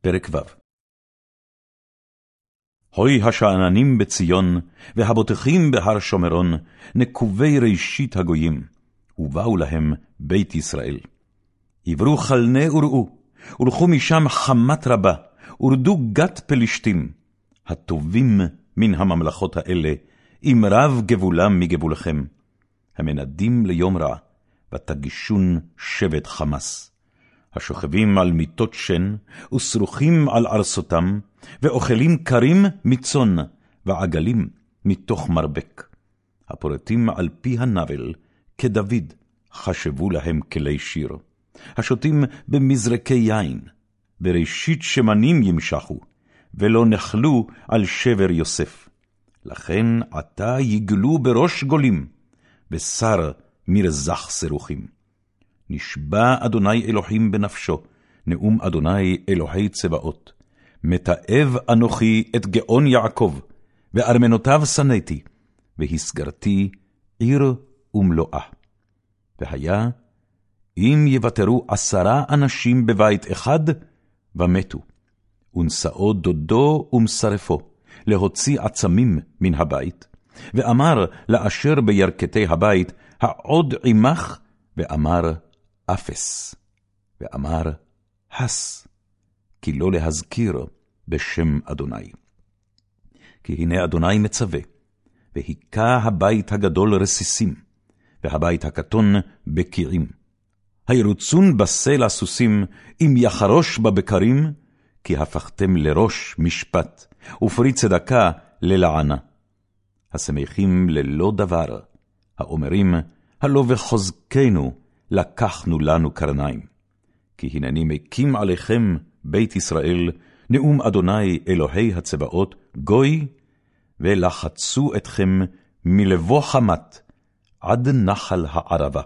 פרק ו' הוי השאננים בציון, והבוטחים בהר שומרון, נקובי ראשית הגויים, ובאו להם בית ישראל. עברו חלנה וראו, ולכו משם חמת רבה, ורדו גת פלישתים, הטובים מן הממלכות האלה, אם רב גבולם מגבולכם, המנדים ליום רע, ותגישון שבט חמס. השוכבים על מיטות שן, ושרוכים על ארסותם, ואוכלים כרים מצאן, ועגלים מתוך מרבק. הפורטים על פי הנבל, כדוד, חשבו להם כלי שיר. השותים במזרקי יין, בראשית שמנים ימשכו, ולא נחלו על שבר יוסף. לכן עתה יגלו בראש גולים, בשר מרזח סירוכים. נשבע אדוני אלוהים בנפשו, נאום אדוני אלוהי צבאות. מתעב אנוכי את גאון יעקב, וארמנותיו שנאתי, והסגרתי עיר ומלואה. והיה, אם יוותרו עשרה אנשים בבית אחד, ומתו, ונשאו דודו ומשרפו, להוציא עצמים מן הבית, ואמר לאשר בירכתי הבית, העוד עמך, ואמר, אפס, ואמר, הס, כי לא להזכיר בשם אדוני. כי הנה אדוני מצווה, והיכה הבית הגדול רסיסים, והבית הקטון בקיעים. הירוצון בסלע סוסים, אם יחרוש בבקרים, כי הפכתם לראש משפט, ופרי צדקה ללענה. השמחים ללא דבר, האומרים, הלא וחוזקנו, לקחנו לנו קרניים. כי הנני מקים עליכם, בית ישראל, נאום אדוני אלוהי הצבאות, גוי, ולחצו אתכם מלבוא חמת עד נחל הערבה.